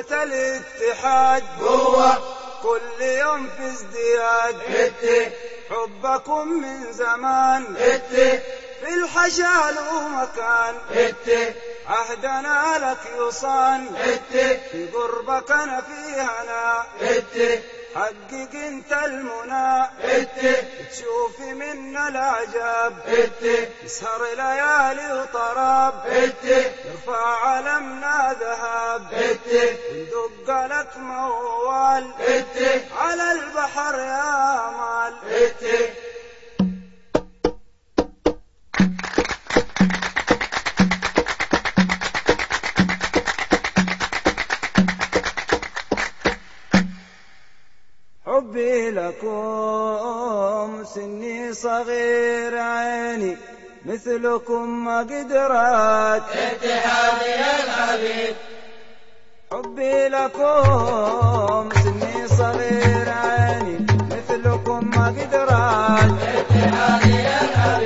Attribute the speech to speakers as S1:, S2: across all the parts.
S1: الاتحاد.
S2: هو
S1: كل يوم في ازدياد. حبكم من زمان. في الحشا له مكان عهدنا لك يصان. في قربك أنا في هنا. حقق انت المنى. تشوف منا
S2: العجاب
S1: يسهر ليالي وطراب. يرفع علمنا
S2: ذهاب.
S1: وندق لك موال. على البحر يا مال. لكم سني صغير عيني مثلكم ما قدرت.
S2: اتحاد يا الحبيب.
S1: حبي لكم سني صغير عيني مثلكم ما قدرت.
S2: اتحاد يا الحبيب.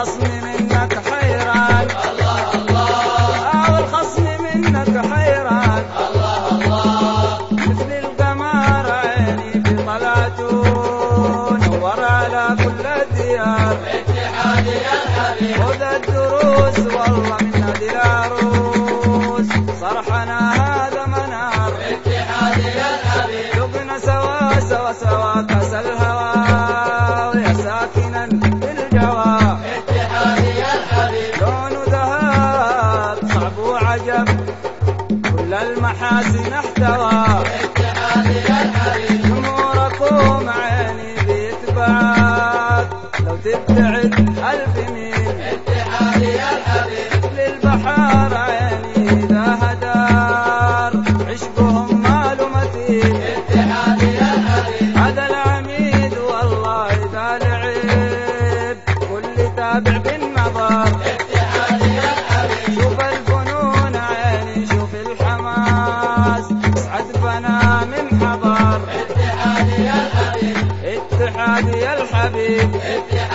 S1: الخصم منك حيران
S2: الله الله
S1: الخصم منك حيران
S2: الله الله
S1: مثل القمر عيني في طلاته نور على كل الديار.
S2: اتحاد يا
S1: خذ الدروس والله من هذه العروس. صرحنا هذا منار. اتحاد يا الحبيب سوا سوا سوا كل المحاسن احتوى.
S2: اتحادي يا الحبيب
S1: نوركم عيني بيتبعك لو تبتعد ألف ميل.
S2: اتحادي يا الحبيب
S1: للبحر عيني ذا هدار. عشقهم ماله مثيل
S2: اتحادي يا الحبيب
S1: هذا العميد والله ذا العيب كل تابع بالنظر
S2: الحبيب. اتحادي يا الحبيب.
S1: اتحادي